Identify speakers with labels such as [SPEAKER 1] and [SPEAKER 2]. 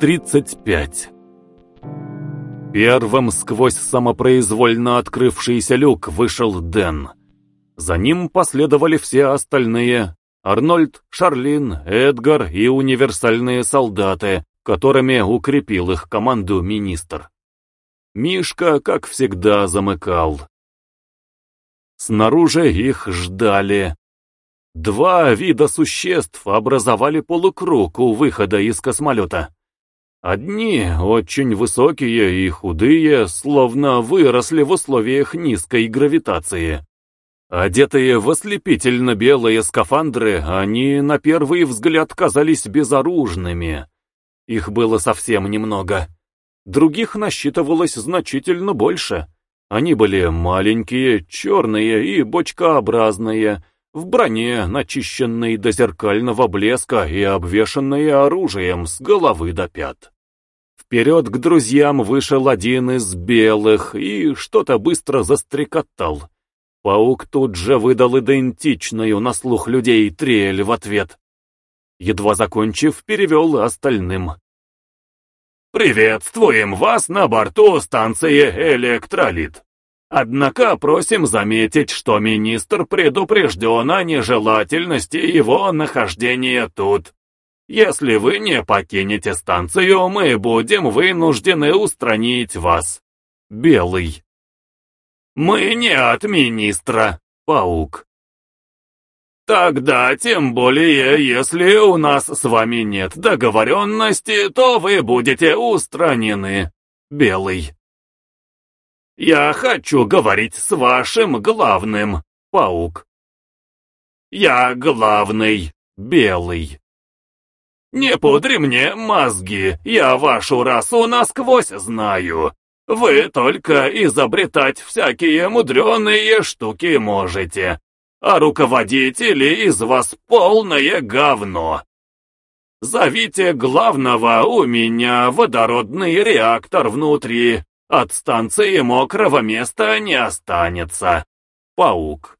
[SPEAKER 1] 35 Первым сквозь самопроизвольно открывшийся люк вышел Дэн. За ним последовали все остальные. Арнольд, Шарлин, Эдгар и универсальные солдаты, которыми укрепил их команду министр. Мишка, как всегда, замыкал. Снаружи их ждали. Два вида существ образовали полукруг у выхода из космолета. Одни, очень высокие и худые, словно выросли в условиях низкой гравитации. Одетые в ослепительно белые скафандры, они на первый взгляд казались безоружными. Их было совсем немного. Других насчитывалось значительно больше. Они были маленькие, черные и бочкообразные, в броне, начищенной до зеркального блеска и обвешанные оружием с головы до пят. Вперед к друзьям вышел один из белых и что-то быстро застрекотал. Паук тут же выдал идентичную на слух людей трель в ответ. Едва закончив, перевел остальным. «Приветствуем вас на борту станции «Электролит». Однако просим заметить, что министр предупрежден о нежелательности его нахождения тут. Если вы не покинете станцию, мы будем вынуждены устранить вас. Белый. Мы не от министра, паук. Тогда, тем более, если у нас с вами нет договоренности, то вы будете устранены. Белый. Я хочу говорить с вашим главным, паук. Я главный, белый. Не пудри мне мозги, я вашу расу насквозь знаю. Вы только изобретать всякие мудреные штуки можете, а руководители из вас полное говно. Зовите главного, у меня водородный реактор внутри, от станции мокрого места не останется. Паук.